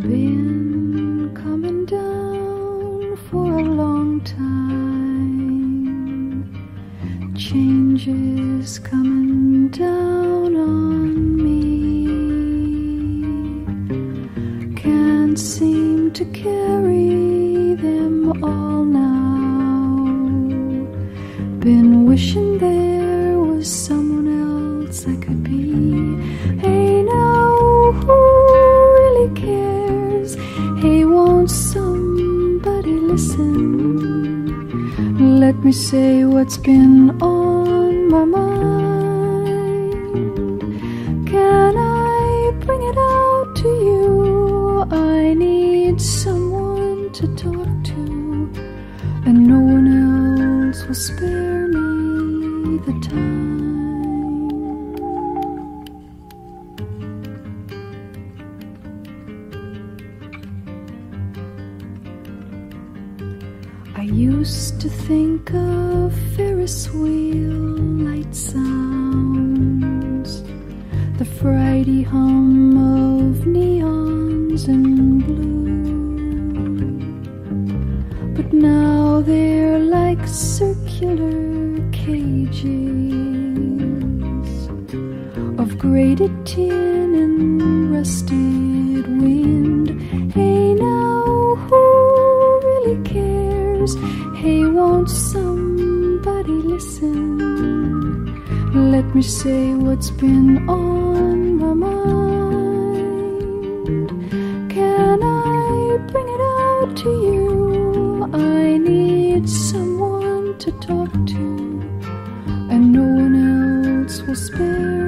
Been coming down for a long time. Changes coming down on me. Can't seem to carry wishing there was someone else I could be. Hey, now, who really cares? Hey, won't somebody listen? Let me say what's been on my mind. Can I bring it out to you? I need someone to talk to, and no one else will spare the time. I used to think of Ferris wheel light sounds, the Friday hum of neons and But now they're like circular cages of grated tin and rusted wind. Hey, now, who really cares? Hey, won't somebody listen? Let me say what's been on my mind. Talk to, and no one else will spare